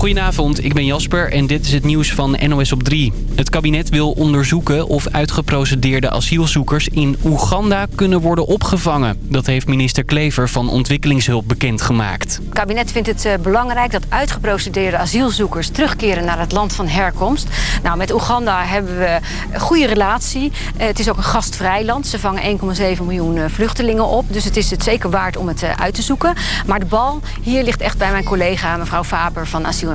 Goedenavond, ik ben Jasper en dit is het nieuws van NOS op 3. Het kabinet wil onderzoeken of uitgeprocedeerde asielzoekers in Oeganda kunnen worden opgevangen. Dat heeft minister Klever van Ontwikkelingshulp bekendgemaakt. Het kabinet vindt het eh, belangrijk dat uitgeprocedeerde asielzoekers terugkeren naar het land van herkomst. Nou, met Oeganda hebben we een goede relatie. Eh, Het is ook een gastvrij land. Ze vangen 1,7 miljoen eh, vluchtelingen op. Dus het is het zeker waard om het uit te zoeken. Maar de bal hier ligt echt bij mijn collega mevrouw Faber van Asiel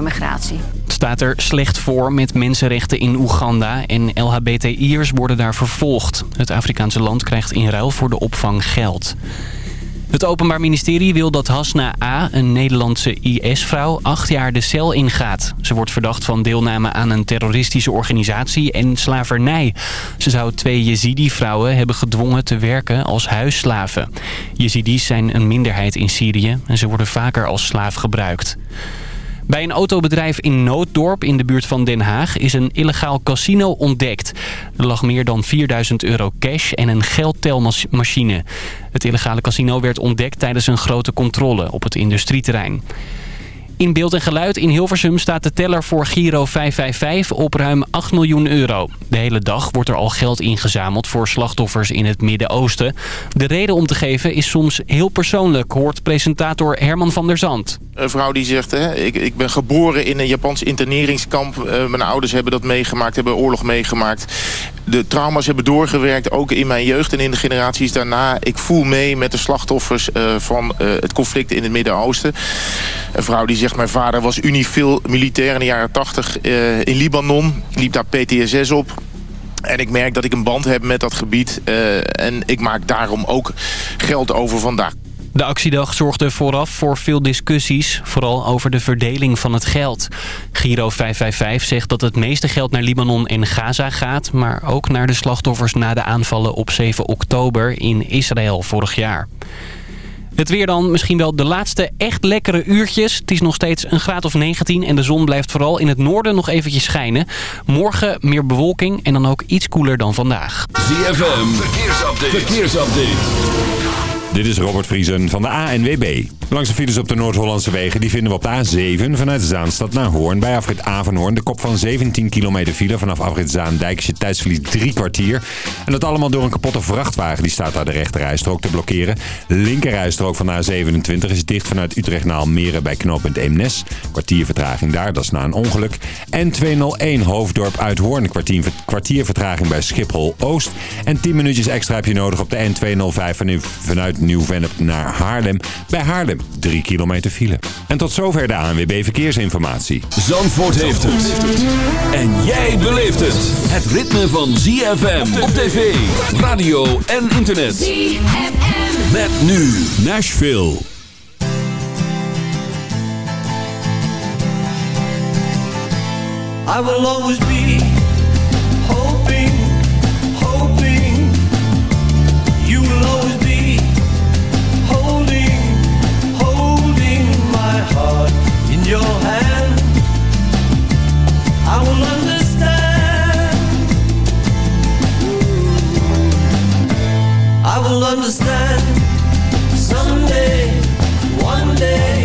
Het staat er slecht voor met mensenrechten in Oeganda en LHBTI'ers worden daar vervolgd. Het Afrikaanse land krijgt in ruil voor de opvang geld. Het Openbaar Ministerie wil dat Hasna A., een Nederlandse IS-vrouw, acht jaar de cel ingaat. Ze wordt verdacht van deelname aan een terroristische organisatie en slavernij. Ze zou twee Jezidi-vrouwen hebben gedwongen te werken als huisslaven. Jezidis zijn een minderheid in Syrië en ze worden vaker als slaaf gebruikt. Bij een autobedrijf in Nooddorp in de buurt van Den Haag is een illegaal casino ontdekt. Er lag meer dan 4000 euro cash en een geldtelmachine. Het illegale casino werd ontdekt tijdens een grote controle op het industrieterrein. In beeld en geluid in Hilversum staat de teller voor Giro 555 op ruim 8 miljoen euro. De hele dag wordt er al geld ingezameld voor slachtoffers in het Midden-Oosten. De reden om te geven is soms heel persoonlijk, hoort presentator Herman van der Zand. Een vrouw die zegt, hè, ik, ik ben geboren in een Japans interneringskamp. Eh, mijn ouders hebben dat meegemaakt, hebben oorlog meegemaakt. De trauma's hebben doorgewerkt, ook in mijn jeugd en in de generaties daarna. Ik voel mee met de slachtoffers eh, van eh, het conflict in het Midden-Oosten. Een vrouw die zegt, mijn vader was unifil militair in de jaren 80 eh, in Libanon. Liep daar PTSS op. En ik merk dat ik een band heb met dat gebied. eh, en ik maak daarom ook geld over vandaag. De actiedag zorgde vooraf voor veel discussies, vooral over de verdeling van het geld. Giro 555 zegt dat het meeste geld naar Libanon en Gaza gaat... maar ook naar de slachtoffers na de aanvallen op 7 oktober in Israël vorig jaar. Het weer dan, misschien wel de laatste echt lekkere uurtjes. Het is nog steeds een graad of 19 en de zon blijft vooral in het noorden nog eventjes schijnen. Morgen meer bewolking en dan ook iets koeler dan vandaag. ZFM, verkeersupdate. verkeersupdate. Dit is Robert Vriesen van de ANWB. Langs de files op de Noord-Hollandse wegen die vinden we op de A7 vanuit Zaanstad naar Hoorn. Bij afrit Avenhoorn de kop van 17 kilometer file vanaf afrit Zaandijk is je tijdsverlies drie kwartier. En dat allemaal door een kapotte vrachtwagen die staat daar de rechterrijstrook te blokkeren. Linkerrijstrook van de A27 is dicht vanuit Utrecht naar Almere bij knooppunt Eemnes. Kwartier vertraging daar, dat is na een ongeluk. En 201 Hoofddorp uit Hoorn, kwartier, kwartier vertraging bij Schiphol Oost. En 10 minuutjes extra heb je nodig op de N205 van- vanuit Nieuw-Vennep naar Haarlem. Bij Haarlem 3 kilometer file. En tot zover de ANWB Verkeersinformatie. Zandvoort heeft het. En jij beleeft het. Het ritme van ZFM op tv, radio en internet. ZFM. Met nu Nashville. I will always be heart in your hand. I will understand. I will understand someday, one day.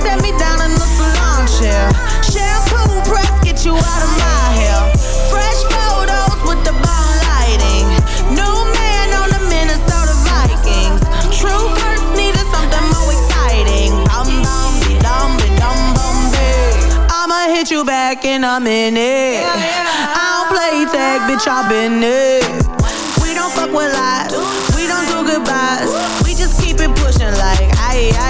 Set me down in the salon chair. Shampoo press, get you out of my hair. Fresh photos with the lighting. New man on the Minnesota Vikings. True needed something more exciting. Dum dum I'ma hit you back in a minute. I don't play tag, bitch, I've been it. We don't fuck with lies, we don't do goodbyes. We just keep it pushing like aye aye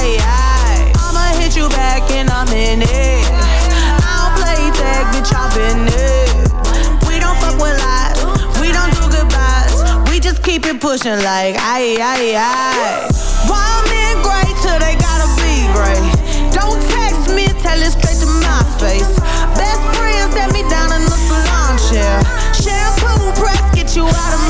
pushing like aye aye aye. Wild men great till they gotta be great. Don't text me, tell it straight to my face. Best friend set me down in the salon chair. Shampoo press, get you out of my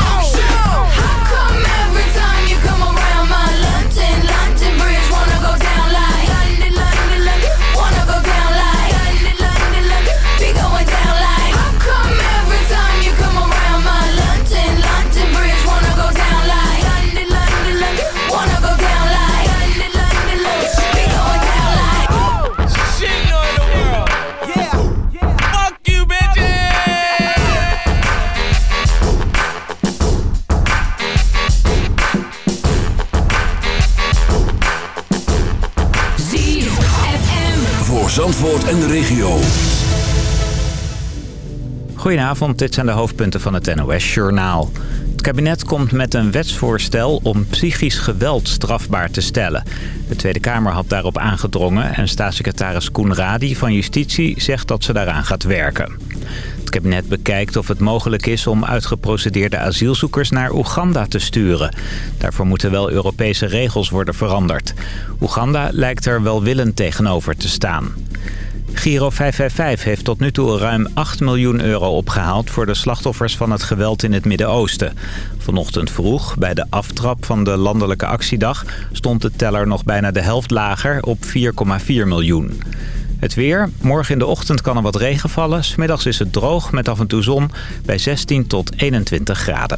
Goedenavond, dit zijn de hoofdpunten van het NOS-journaal. Het kabinet komt met een wetsvoorstel om psychisch geweld strafbaar te stellen. De Tweede Kamer had daarop aangedrongen en staatssecretaris Koen Radi van Justitie zegt dat ze daaraan gaat werken. Het kabinet bekijkt of het mogelijk is om uitgeprocedeerde asielzoekers naar Oeganda te sturen. Daarvoor moeten wel Europese regels worden veranderd. Oeganda lijkt er welwillend tegenover te staan. Giro 555 heeft tot nu toe ruim 8 miljoen euro opgehaald... voor de slachtoffers van het geweld in het Midden-Oosten. Vanochtend vroeg, bij de aftrap van de landelijke actiedag... stond de teller nog bijna de helft lager op 4,4 miljoen. Het weer. Morgen in de ochtend kan er wat regen vallen. Smiddags is het droog met af en toe zon bij 16 tot 21 graden.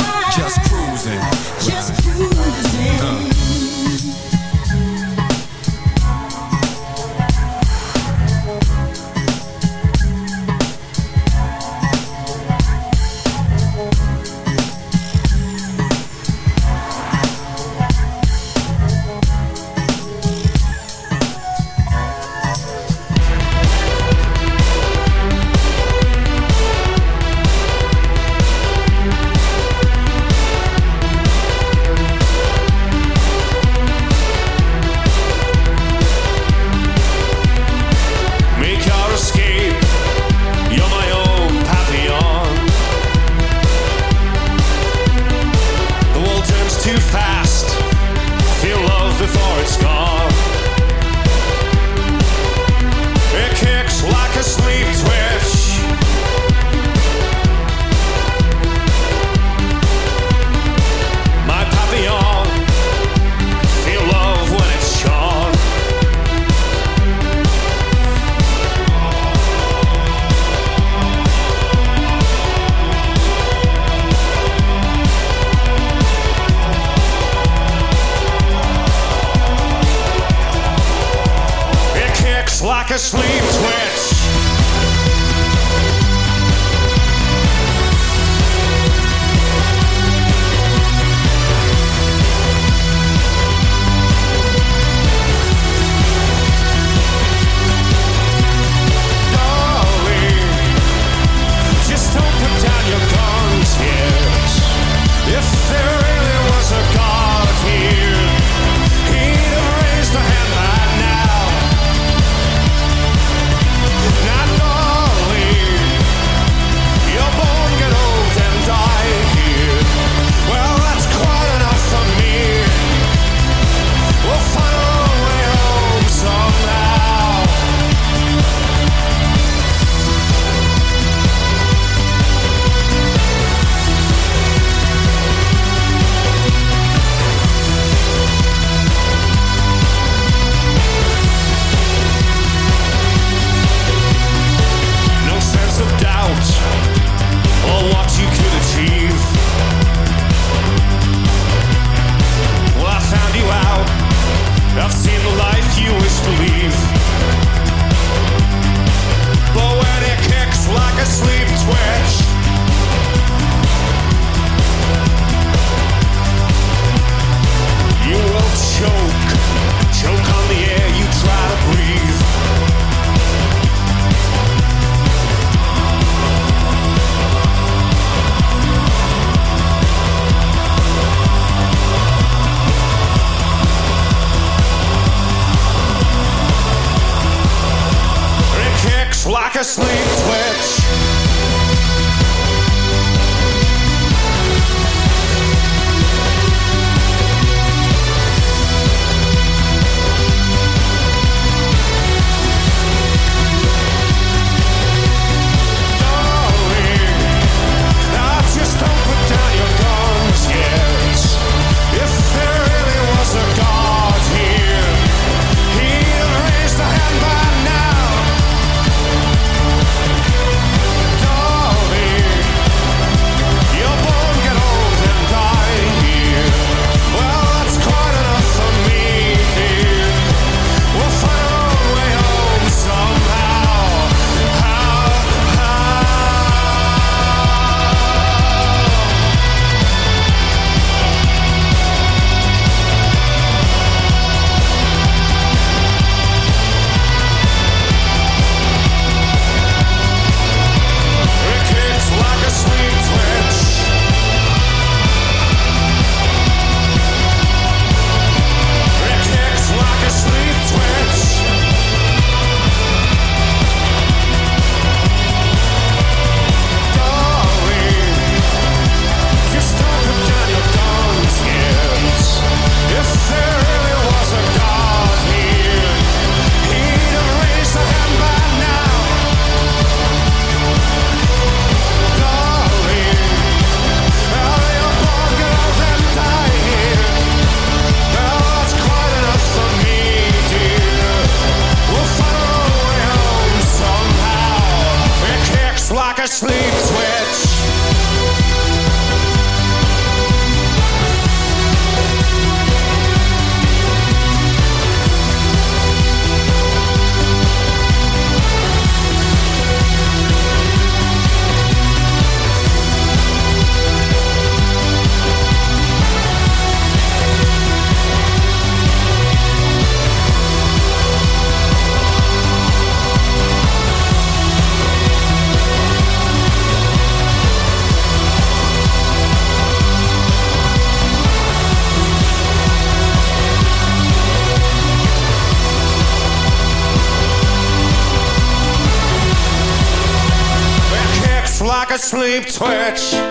Sleep twitch.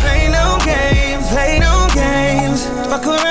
walk around